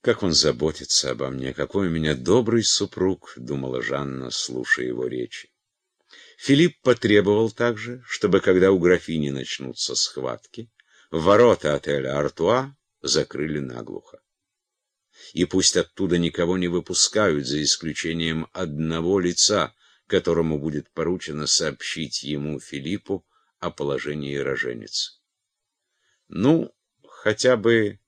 «Как он заботится обо мне, какой у меня добрый супруг», — думала Жанна, слушая его речи. Филипп потребовал также, чтобы, когда у графини начнутся схватки, ворота отеля «Артуа» закрыли наглухо. И пусть оттуда никого не выпускают, за исключением одного лица, которому будет поручено сообщить ему, Филиппу, о положении роженицы. «Ну, хотя бы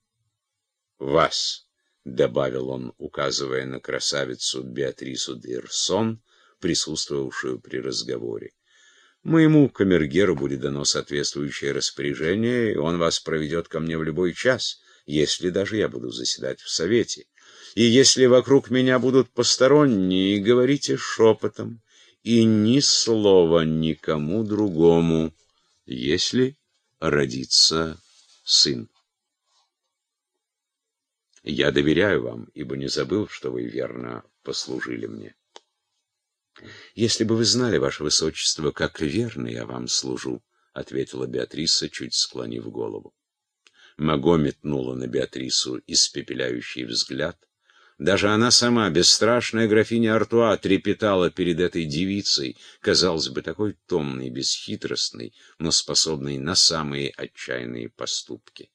вас», — добавил он, указывая на красавицу Беатрису Дерсон, присутствовавшую при разговоре. Моему камергеру будет дано соответствующее распоряжение, и он вас проведет ко мне в любой час, если даже я буду заседать в совете. И если вокруг меня будут посторонние, говорите шепотом, и ни слова никому другому, если родится сын. Я доверяю вам, ибо не забыл, что вы верно послужили мне. «Если бы вы знали, ваше высочество, как верно я вам служу», — ответила Беатриса, чуть склонив голову. Маго метнула на Беатрису испепеляющий взгляд. Даже она сама, бесстрашная графиня Артуа, трепетала перед этой девицей, казалось бы, такой томной, бесхитростной, но способной на самые отчаянные поступки.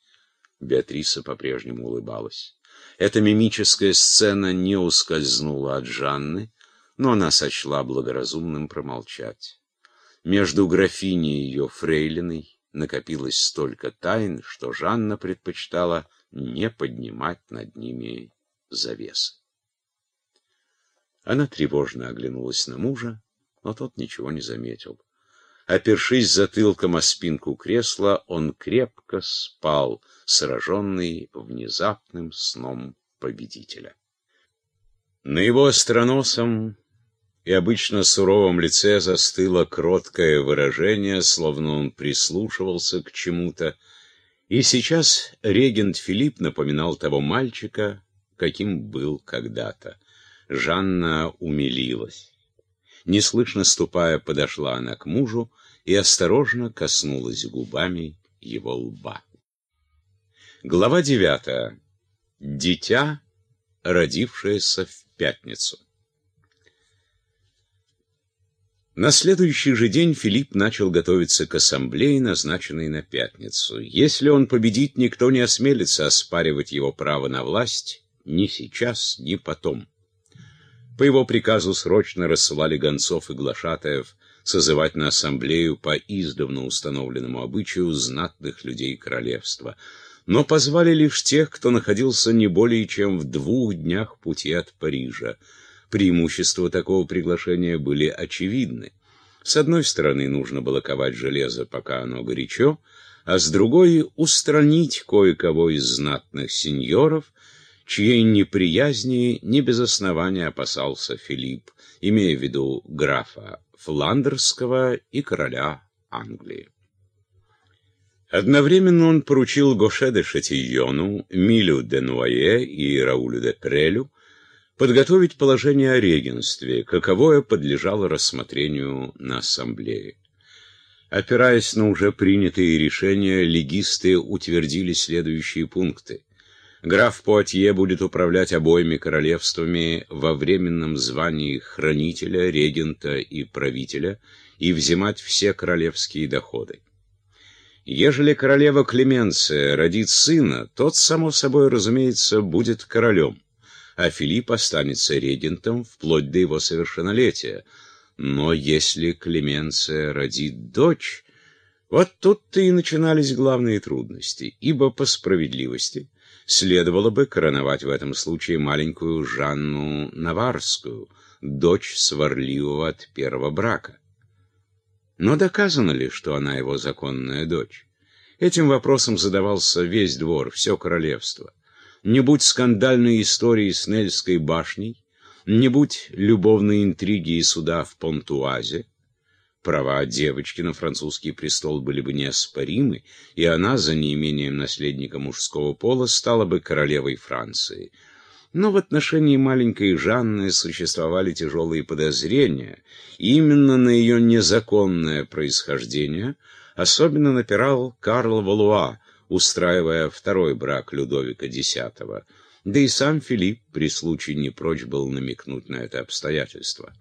Беатриса по-прежнему улыбалась. Эта мимическая сцена не ускользнула от Жанны, но она сочла благоразумным промолчать. Между графиней и ее фрейлиной накопилось столько тайн, что Жанна предпочитала не поднимать над ними завес. Она тревожно оглянулась на мужа, но тот ничего не заметил. Опершись затылком о спинку кресла, он крепко спал, сраженный внезапным сном победителя. На его остроносом и обычно суровом лице застыло кроткое выражение, словно он прислушивался к чему-то, и сейчас регент Филипп напоминал того мальчика, каким был когда-то. Жанна умилилась. Неслышно ступая, подошла она к мужу и осторожно коснулась губами его лба. Глава девятая. Дитя, родившееся в пятницу. На следующий же день Филипп начал готовиться к ассамблее, назначенной на пятницу. Если он победит, никто не осмелится оспаривать его право на власть ни сейчас, ни потом. По его приказу срочно рассылали гонцов и глашатаев созывать на ассамблею по издавна установленному обычаю знатных людей королевства. Но позвали лишь тех, кто находился не более чем в двух днях пути от Парижа. Преимущества такого приглашения были очевидны. С одной стороны, нужно было ковать железо, пока оно горячо, а с другой — устранить кое-кого из знатных сеньоров, чьей неприязни не без основания опасался Филипп, имея в виду графа Фландерского и короля Англии. Одновременно он поручил Гоше де Шатийону, Милю де Нуае и Раулю де Прелю подготовить положение о регенстве, каковое подлежало рассмотрению на ассамблее. Опираясь на уже принятые решения, легисты утвердили следующие пункты. Граф Пуатье будет управлять обоими королевствами во временном звании хранителя, регента и правителя и взимать все королевские доходы. Ежели королева Клеменция родит сына, тот, само собой разумеется, будет королем а Филипп останется регентом вплоть до его совершеннолетия. Но если Клеменция родит дочь, вот тут-то и начинались главные трудности, ибо по справедливости следовало бы короновать в этом случае маленькую Жанну Наварскую, дочь сварливого от первого брака. Но доказано ли, что она его законная дочь? Этим вопросом задавался весь двор, все королевство не будь скандальной истории с Нельской башней, не будь любовной интриги и суда в Понтуазе, права девочки на французский престол были бы неоспоримы, и она, за неимением наследника мужского пола, стала бы королевой Франции. Но в отношении маленькой Жанны существовали тяжелые подозрения, и именно на ее незаконное происхождение особенно напирал Карл Валуа, устраивая второй брак Людовика X. Да и сам Филипп при случае не прочь был намекнуть на это обстоятельство.